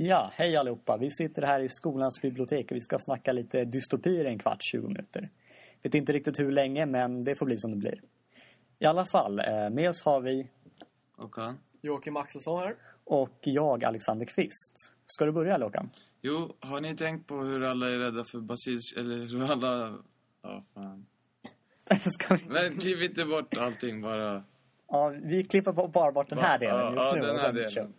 Ja, hej allihopa. Vi sitter här i skolans bibliotek och vi ska snacka lite dystopier i en kvart, 20 minuter. Vet inte riktigt hur länge, men det får bli som det blir. I alla fall, eh, med oss har vi Och han? Joakim Axelsson här. och jag, Alexander Kvist. Ska du börja, Håkan? Jo, har ni tänkt på hur alla är rädda för basils... Eller hur alla... Ja, fan. Ska vi... Men klipp inte bort allting bara. Ja, vi klipper ba- bara bort den här Ja, delen just ja, nu. den här delen.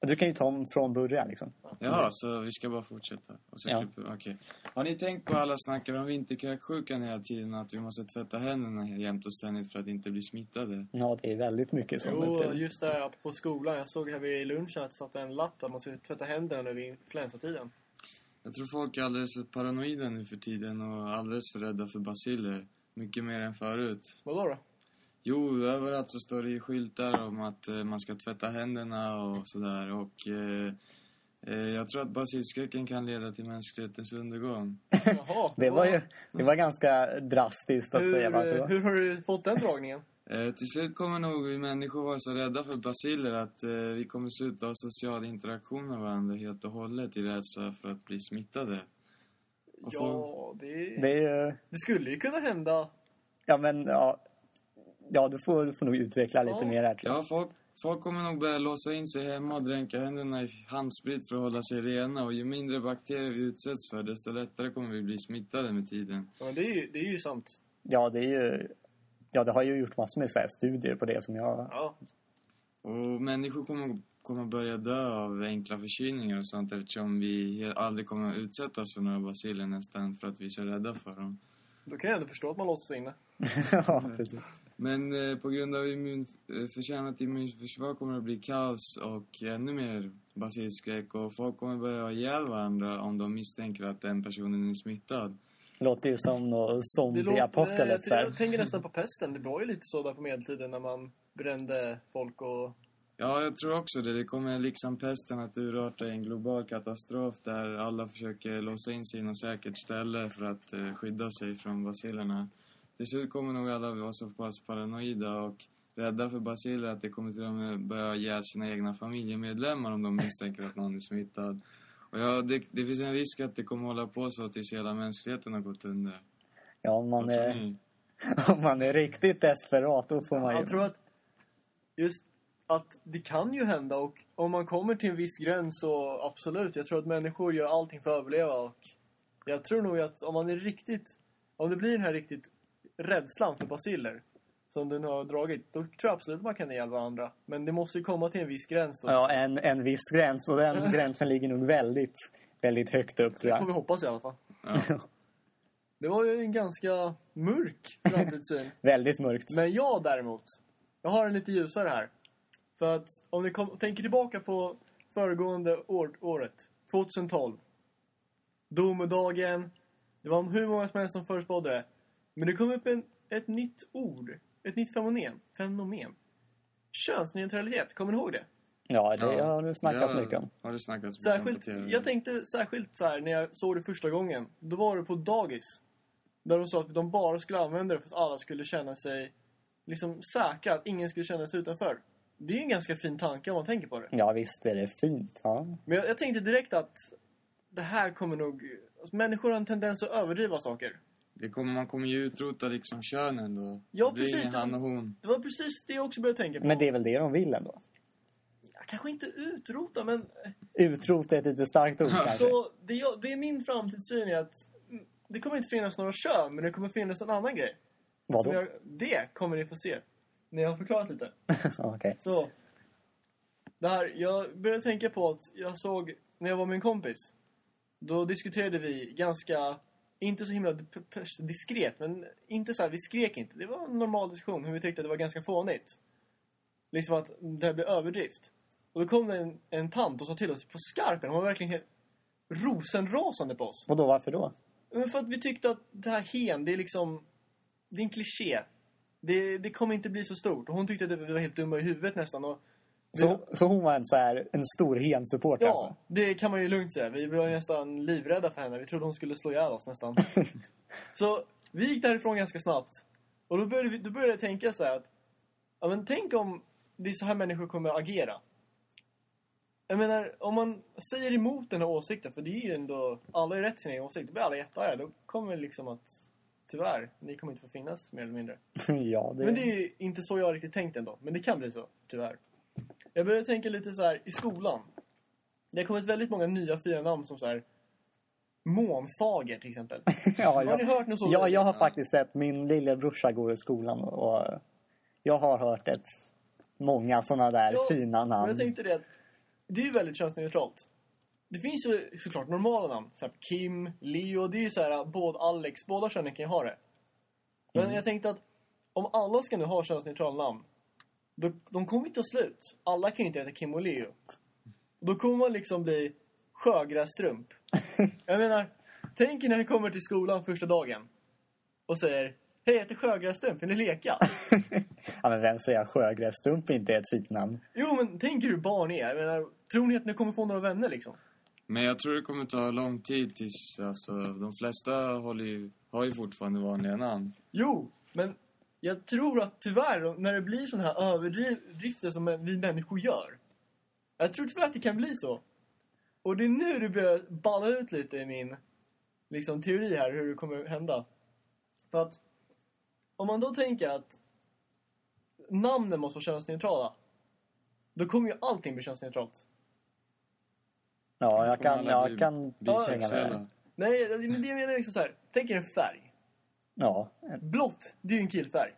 Du kan ju ta om från början liksom. Jaha, så vi ska bara fortsätta. Och så Ja. klipper... Okej. Har ni tänkt på alla snackar om vinterkräksjukan hela tiden? Att vi måste tvätta händerna jämt och ständigt för att inte bli smittade? Ja, det är väldigt mycket så. nu för Jo, just där på skolan. Jag såg här vid lunchen att det satt en lapp där man skulle tvätta händerna nu vid influensatiden. Jag tror folk är alldeles för paranoida nu för tiden och alldeles för rädda för basiller. Mycket mer än förut. Vadå då? Jo, överallt så står det ju skyltar om att eh, man ska tvätta händerna och sådär. Och eh, eh, jag tror att basilskräcken kan leda till mänsklighetens undergång. Jaha. Det var ju det var ganska drastiskt att hur, säga varför. eh, hur har du fått den dragningen? Eh, till slut kommer nog vi människor vara så rädda för basiller att eh, vi kommer sluta ha social interaktion med varandra helt och hållet i rädsla för att bli smittade. Och få- Ja, det, Det det... är ju... skulle ju kunna hända. Ja, men ja. Ja, du får, du får nog utveckla lite Ja. mer här. Ja, folk, folk kommer nog börja låsa in sig hemma och dränka händerna i handsprit för att hålla sig rena. Och ju mindre bakterier vi utsätts för, desto lättare kommer vi bli smittade med tiden. Ja, men det är ju, det är ju sant. Ja, det är ju... Ja, det har ju gjort massor med så här studier på det som jag... Ja. Och människor kommer, kommer börja dö av enkla förkylningar och sånt eftersom vi aldrig kommer utsättas för några basiller nästan för att vi är så rädda för dem. Då kan jag ändå förstå att man låser sig inne. ja, precis. Men eh, på grund av immun, eh, förtjänat immunförsvar kommer det bli kaos och ännu mer basilskräck och folk kommer börja ihjäl varandra om de misstänker att den personen är smittad. Låter ju som någon Det låter- zombie-apocalypse här. Jag tänker nästan på pesten. Det var ju lite så där på medeltiden när man brände folk och... Ja, jag tror också det. Det kommer liksom pesten att urarta i en global katastrof där alla försöker låsa in sig i något säkert ställe för att eh, skydda sig från basilerna. Till slut kommer nog alla vara så pass paranoida och rädda för basiller att det kommer till och med börja ihjäl sina egna familjemedlemmar om de misstänker att någon är smittad. Och ja, det, det finns en risk att det kommer hålla på så tills hela mänskligheten har gått under. Ja, om man, är, om man är riktigt desperat då får man ju... Jag tror att just att det kan ju hända och om man kommer till en viss gräns så absolut. Jag tror att människor gör allting för att överleva och jag tror nog att om man är riktigt, om det blir den här riktigt rädslan för basiller som du nu har dragit, då tror jag absolut att man kan ihjäl varandra. Men det måste ju komma till en viss gräns då. Ja, en, en viss gräns och den gränsen ligger nog väldigt, väldigt högt upp tror Det får jag. vi hoppas i alla fall. Ja. Det var ju en ganska mörk framtidssyn. Väldigt mörkt. Men jag däremot, jag har en lite ljusare här. För att om ni kom, tänker tillbaka på föregående år, året, 2012. Domedagen. Det var hur många som helst som förutspådde det. Men det kom upp en, ett nytt ord. Ett nytt fenomen. Fenomen. Könsneutralitet, kommer ni ihåg det? Ja, det Ja. har det snackats Ja, mycket om. Har det snackats Särskilt, jag tänkte särskilt så här när jag såg det första gången. Då var det på dagis. Där de sa att de bara skulle använda det för att alla skulle känna sig liksom säkra, att ingen skulle känna sig utanför. Det är ju en ganska fin tanke om man tänker på det. Ja, visst är det fint. Ja. Men jag, jag tänkte direkt att det här kommer nog... Alltså, människor har en tendens att överdriva saker. Det kommer, man kommer ju utrota liksom könen då. Ja, det precis, det- han och hon. Det var precis det jag också började tänka på. Men det är väl det de vill ändå? Ja, Kanske inte utrota, men... Utrota är ett lite starkt ord kanske. Så det, jag, det är min framtidssyn är att det kommer inte finnas några kön, men det kommer finnas en annan grej. Vadå? jag, det kommer ni få se. När jag har förklarat lite. Okej. Så. Det här, jag började tänka på att jag såg, när jag var med en kompis. Då diskuterade vi ganska, inte så himla diskret, men inte så här, vi skrek inte. Det var en normal diskussion, hur vi tyckte att det var ganska fånigt. Liksom att det här blev överdrift. Och då kom det en, en tant och sa till oss på skarpen, hon var verkligen helt rosenrasande på oss. Vadå, varför då? Men för att vi tyckte att det här hen, det är liksom... Det är en kliché. Det, det kommer inte bli så stort. Och hon tyckte att vi var helt dumma i huvudet nästan. Och Så, så hon var en, så här, en stor hen-support ja, alltså? det kan man ju lugnt säga. Vi var nästan livrädda för henne. Vi trodde hon skulle slå ihjäl oss nästan. så vi gick därifrån ganska snabbt. Och då började, vi, då började jag tänka så här att... Ja, men tänk om det är så här människor kommer att agera. Jag menar, om man säger emot den här åsikten, för det är ju ändå... Alla är rätt i sin egen åsikt. Då blir alla jättearga. Då kommer liksom att... Tyvärr, ni kommer inte få finnas mer eller mindre. ja, det... Men det är ju inte så jag riktigt tänkt ändå. Men det kan bli så, tyvärr. Jag börjar tänka lite så här i skolan. Det har kommit väldigt många nya fina namn som så här... Månfager till exempel. ja, Har jag, ni hört något sånt? ja, jag har faktiskt sett min lillebrorsa gå i skolan och, jag har hört ett, många sådana där Ja, fina namn. jag tänkte det att det är ju väldigt könsneutralt. Det finns ju såklart normala namn. Så här Kim, Leo, det är ju så här, både Alex, båda könen kan ju ha det. Men Mm. jag tänkte att om alla ska nu ha könsneutrala namn, då, de kommer inte ta slut. Alla kan ju inte heta Kim och Leo. Då kommer man liksom bli Sjögrässtrump. jag menar, tänk när ni kommer till skolan första dagen och säger Hej, jag heter Sjögrässtrump, vill ni leka? Ja, men vem säger att Sjögrässtump inte är ett fint namn? Jo, men tänk er hur barn är. Jag menar, tror ni att ni kommer få några vänner liksom? Men jag tror det kommer ta lång tid tills, alltså, de flesta håller ju, har ju fortfarande vanliga namn. Jo, men jag tror att tyvärr, när det blir sådana här överdrifter som vi människor gör. Jag tror tyvärr att det kan bli så. Och det är nu det börjar balla ut lite i min liksom, teori här, hur det kommer hända. För att om man då tänker att namnen måste vara könsneutrala. Då kommer ju allting bli könsneutralt. Ja, jag kan, jag bli kan hänga med. Nej, men det jag menar liksom så här. Tänk er en färg. Ja, Blått, det är ju en killfärg.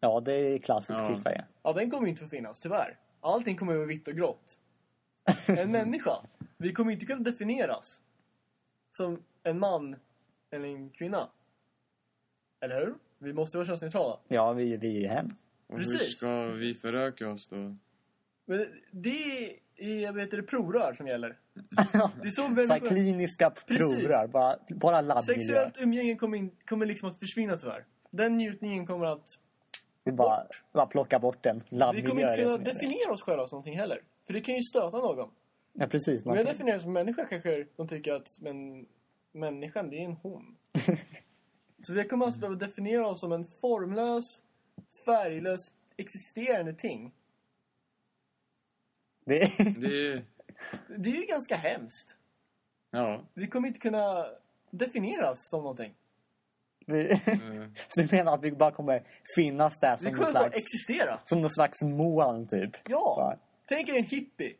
ja, det är klassisk Ja. killfärg. Ja, den kommer ju inte få finnas, tyvärr. Allting kommer att vara vitt och grått. En människa, vi kommer inte kunna definieras som en man eller en kvinna. Eller hur? Vi måste vara könsneutrala. Ja, vi, vi är hem. Och hur Precis. ska vi föröka oss då? Men det är, jag vet det, provrör som gäller. Det är så Så här människor... kliniska provrör, bara, bara. Sexuellt umgänge kommer, in, kommer liksom att försvinna tyvärr. Den njutningen kommer att... Det bara, bara plocka bort den. Vi Labbmiljö kommer inte kunna definiera oss själva som någonting heller. För det kan ju stöta någon. Ja, precis. Man, jag definierar som människa kanske de tycker att men, människan, det är en hon. Så vi kommer alltså behöva definiera oss som en formlös, färglös, existerande ting. det, Det är... Det är ju ganska hemskt. Ja. Vi kommer inte kunna definieras som någonting. vi, eh, så du menar att vi bara kommer finnas där Vi som någon kommer bara slags, existera. som någon slags moln, typ? Ja! Bara, Tänk er en hippie.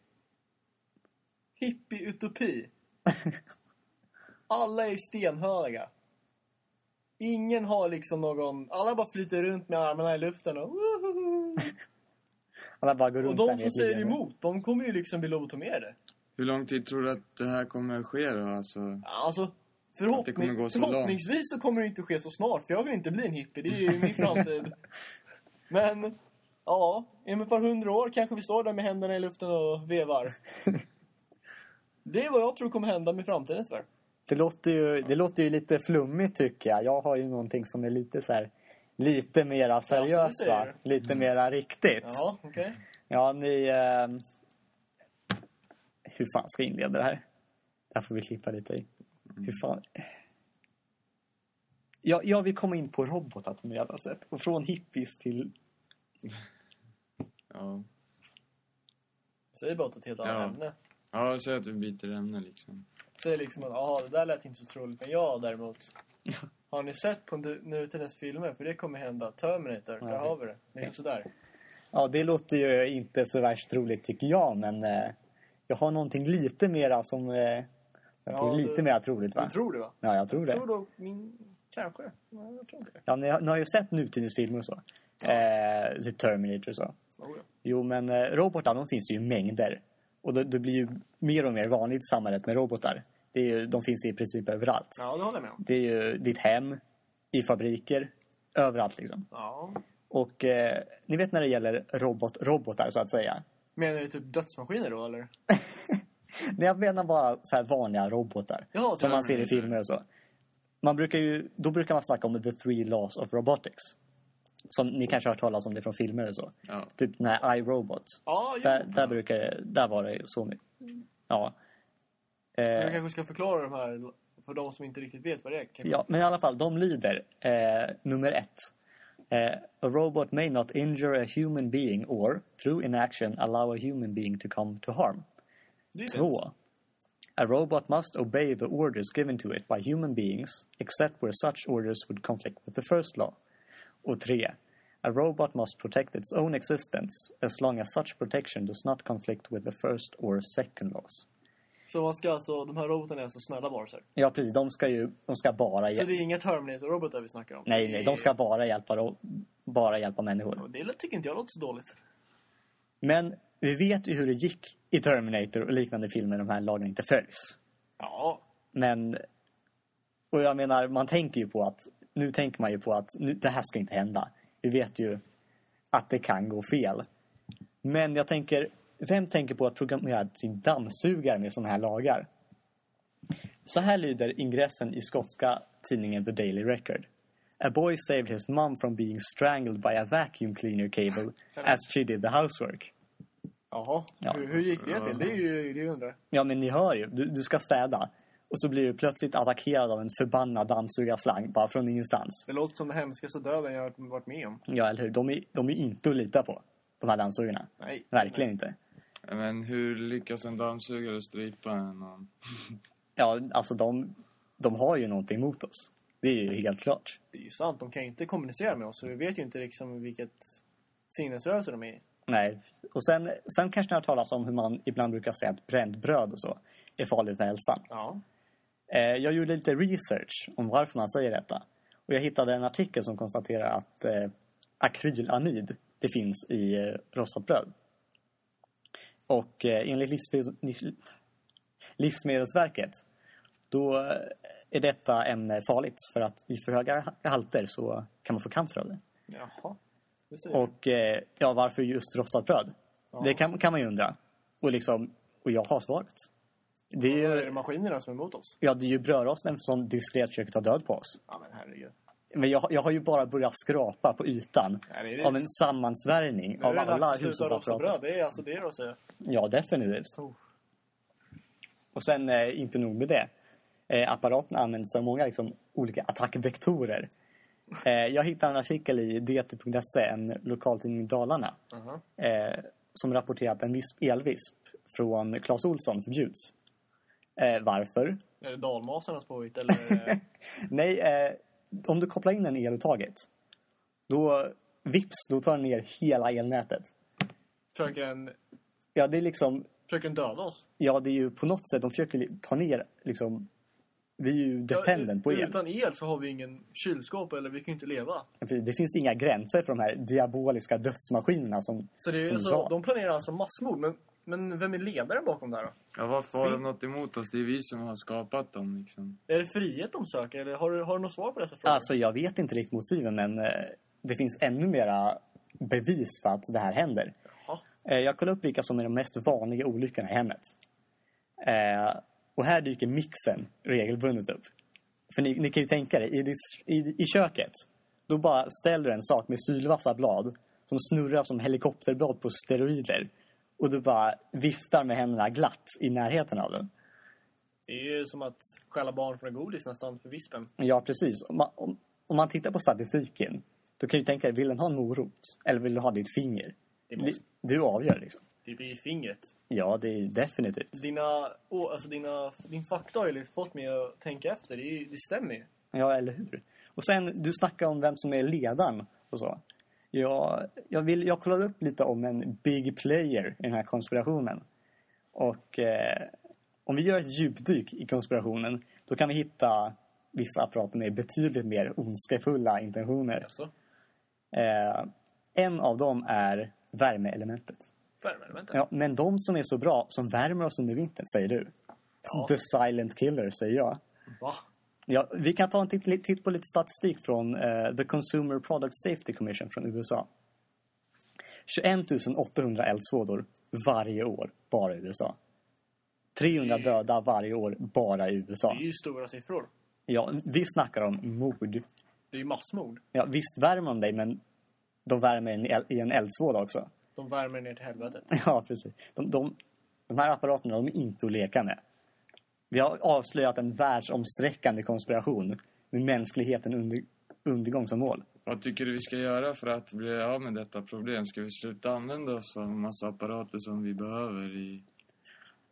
Hippie-utopi. Alla är stenhöga. Ingen har liksom någon... Alla bara flyter runt med armarna i luften och... bara går Och de där som säger emot, de kommer ju liksom bli lobotomerade. hur lång tid tror du att det här kommer att ske då? Alltså, Alltså, förhoppning, kommer gå så förhoppningsvis så kommer det inte ske så snart. För jag vill inte bli en hippie, det är ju min framtid. Men, ja, om ett par hundra år kanske vi står där med händerna i luften och vevar. Det är vad jag tror kommer hända med framtiden tyvärr. Det låter, ju, det låter ju lite flummigt tycker jag. Jag har ju någonting som är lite så här, lite mera seriöst va? Lite mera riktigt. Ja, okej. Ja, ni... Eh, hur fan ska jag inleda det här? Det här får vi klippa lite i. Hur fan... Ja, jag vill komma in på robotar på något sätt. Och från hippies till... ja. Säg bara ett helt annat Ja. ämne. Ja, säg att vi byter ämne liksom. Säg liksom att, jaha, det där lät inte så troligt. Men jag däremot. Har ni sett på nu- nutidens filmer? För det kommer hända. Terminator, där Nej. har vi det. Liksom sådär. Ja, det låter ju inte så värst troligt tycker jag, men eh, jag har någonting lite mera som... Eh, jag Ja, tror lite du- mera troligt va? Du tror det va? Ja, jag tror det. Tror då min... Kanske. Nej, jag tror inte det. Ja, ni, har, ni har ju sett nutidens filmer och så. Eh, typ Terminator och så. Oh, ja. Jo, men eh, robotar de finns ju i mängder. Och det, det blir ju mer och mer vanligt i samhället med robotar. Det är ju, de finns i princip överallt. ja, det håller jag med om. Det är ju ditt hem, i fabriker, överallt liksom. Ja. Och eh, ni vet när det gäller robot-robotar så att säga. Menar du typ dödsmaskiner då eller? Nej, jag menar bara så här vanliga robotar. Jaha, som man ser i filmer och så. Man brukar ju, då brukar man snacka om the three laws of robotics. Som ni kanske har hört talas om det från filmer och så. Ja. Typ den här iRobot. Ja, jo. Där, där, brukar det, där var det så mycket. Ja. Jag Eh, kanske ska förklara de här för de som inte riktigt vet vad det är. Ja, men i alla fall, de lyder eh, nummer ett. Eh, a robot may not injure a human being or, through inaction, allow a human being to come to harm. 2. A robot must obey the orders given to it by human beings except where such orders would conflict with the first law. Och 3. A robot must protect its own existence as long as such protection does not conflict with the first or second laws. Så man ska alltså, de här robotarna är alltså snälla varelser. Ja, precis. De ska ju de ska bara... Så hjä- det är inga Terminator-robotar vi snackar om? Nej, nej. De ska bara hjälpa, bara hjälpa människor. Det tycker inte jag låter så dåligt. Men vi vet ju hur det gick i Terminator och liknande filmer de här lagarna inte följs. Ja, Men... Och jag menar, man tänker ju på att... Nu tänker man ju på att nu, det här ska inte hända. Vi vet ju att det kan gå fel. Men jag tänker, vem tänker på att programmera sin dammsugare med sådana här lagar? Så här lyder ingressen i skotska tidningen The Daily Record. A boy saved his mom from being strangled by a vacuum cleaner cable as she did the housework. jaha. Ja. Hur, hur gick det till? Det är ju det undrar. Ja, men ni hör ju. Du, du ska städa. Och så blir du plötsligt attackerad av en förbannad dammsugarslang bara från ingenstans. Det låter som den hemskaste döden jag har varit med om. Ja, eller hur? De är, de är inte att lita på, de här dammsugarna. Nej. Verkligen inte. Men hur lyckas en dammsugare strypa någon? Ja, alltså de, de har ju någonting mot oss. Det är ju helt klart. Det är ju sant. De kan ju inte kommunicera med oss. Så vi vet ju inte liksom vilket sinnesrörelse de är i. Nej. Och sen, sen kanske ni har talat om hur man ibland brukar säga att bränt bröd och så är farligt för hälsan. Ja. Eh, jag gjorde lite research om varför man säger detta. Och jag hittade en artikel som konstaterar att eh, akrylamid, det finns i eh, rostat bröd. Och eh, enligt livsmed livs- Livsmedelsverket då eh, är detta ämne farligt för att i för höga halter så kan man få cancer av det. Jaha. Det. Och eh, ja, varför just rostat bröd? Det kan, kan man ju undra. Och, liksom, och jag har svaret. Det är Är ju, det maskinerna som är emot oss? ja, det är ju brödrosten som diskret försöker ta död på oss. Ja, men herregud. Men jag, jag har ju bara börjat skrapa på ytan det är det. av en sammansvärjning är av alla hushållsapparater. Det är alltså det du säger. Ja, definitivt. Oh. Och sen eh, inte nog med det. Eh, apparaten används av många liksom, olika attackvektorer. Eh, jag hittade en artikel i dt.se, en lokaltidning i Dalarna, Aha. eh, som rapporterar att en viss elvisp från Clas Olsson förbjuds. Eh, varför? Är det dalmasarnas påhitt eller? Nej, eh, om du kopplar in en eluttaget, då vips, då tar den ner hela elnätet. försöker, den, Ja, det är liksom, försöker den döda oss? ja det är ju på något sätt, de försöker ta ner liksom, vi är ju dependent på Ja, el. Utan el så har vi ingen kylskåp eller vi kan ju inte leva. Det finns inga gränser för de här diaboliska dödsmaskinerna som, Så det är som alltså, de planerar alltså massmord. Men, men vem är ledaren bakom det här då? Ja, varför har de något emot oss? Det är vi som har skapat dem liksom. Är det frihet de söker eller har du, har du något svar på dessa frågor? Alltså jag vet inte riktigt motiven men eh, det finns ännu mera bevis för att det här händer. Jaha. Eh, jag kollade upp vilka som är de mest vanliga olyckorna i hemmet. Eh, och här dyker mixen regelbundet upp. För ni, ni kan ju tänka er, i, ditt, i, i köket, då bara ställer du en sak med sylvassa blad som snurrar som helikopterblad på steroider. Och du bara viftar med händerna glatt i närheten av den. Det är ju som att stjäla barn från godis nästan för vispen. Ja, precis. Om man, om, om man tittar på statistiken, då kan du tänka dig, vill den ha en morot? Eller vill du ha ditt finger? Du avgör liksom. Det blir fingret. Ja, det är definitivt. Dina, oh, alltså dina, din fakta har ju fått mig att tänka efter. Det, är, det stämmer ju. Ja, eller hur? Och sen, du snackar om vem som är ledaren och så. Ja, jag, vill, jag kollade upp lite om en big player i den här konspirationen. Och eh, om vi gör ett djupdyk i konspirationen, då kan vi hitta vissa apparater med betydligt mer ondskefulla intentioner. Alltså, Eh, en av dem är värmeelementet. Värmeelementet. Ja, men de som är så bra, som värmer oss under vintern, säger du. Ja. The silent killer, säger jag. Va? Ja, vi kan ta en titt, titt på lite statistik från eh, The Consumer Product Safety Commission från USA. 21 800 eldsvådor varje år, bara i USA. 300 Det är- döda varje år, bara i USA. Det är ju stora siffror. Ja, vi snackar om mord. Det är ju massmord. Ja, visst värmer de dig, men de värmer en i en eldsvåda också. De värmer ner till helvetet. Ja, precis. De, de, de här apparaterna de är inte att leka med. Vi har avslöjat en världsomsträckande konspiration med mänskligheten under, undergång som mål. Vad tycker du vi ska göra för att bli av med detta problem? Ska vi sluta använda oss av en massa apparater som vi behöver i...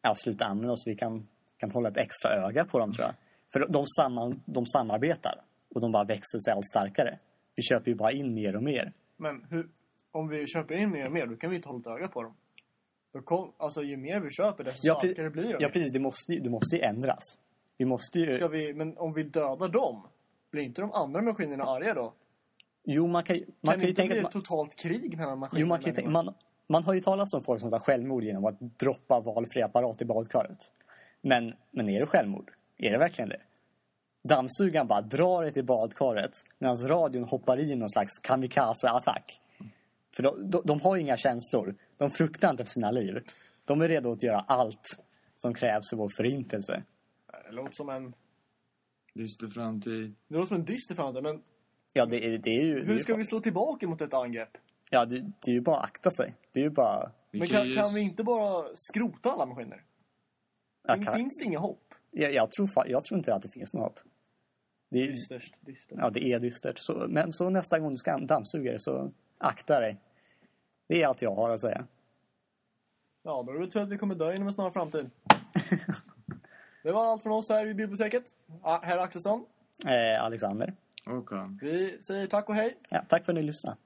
ja, sluta använda oss. Vi kan, kan hålla ett extra öga på dem tror jag. För de, samman, de samarbetar och de bara växer sig allt starkare. Vi köper ju bara in mer och mer. Men hur, om vi köper in mer och mer, då kan vi inte hålla ett öga på dem. Då kom, alltså ju mer vi köper, desto Ja, starkare blir de. Ja, precis. Det måste, det måste ju ändras. Vi måste ju... Ska vi, men om vi dödar dem, blir inte de andra maskinerna arga då? Jo, man kan, man kan kan ju inte tänka... bli att ett Man, totalt krig mellan maskinerna? jo, man, kan ju tänka, man, man har ju talat om folk som tar självmord genom att droppa valfri apparat i badkaret. Men, men är det självmord? Är det verkligen det? Dammsugaren bara drar det till badkaret medan radion hoppar i någon slags kamikaze-attack. För de, de, de har ju inga känslor. De fruktar inte för sina liv. De är redo att göra allt som krävs för vår förintelse. Det låter som en, Dyster framtid. det låter som en dyster framtid, men Ja, det, är- det är ju... hur ska vi slå tillbaka mot ett angrepp? Ja, det, det är ju bara att akta sig. Det är ju bara... Men kan, kan vi inte bara skrota alla maskiner? Jag, kan, Finns det inga hopp? jag, jag, tror, jag tror inte att det finns något hopp. Det är, Dystert, dystert. ja, det är dystert. Så, men så nästa gång du ska dammsuga det så akta dig. Det är allt jag har att säga. Ja, då är det tur att vi kommer dö inom en snar framtid. det var allt från oss här i biblioteket. Ah, Herr Axelsson, Eh, Alexander, han. vi säger tack och hej. ja, tack för att ni lyssnade.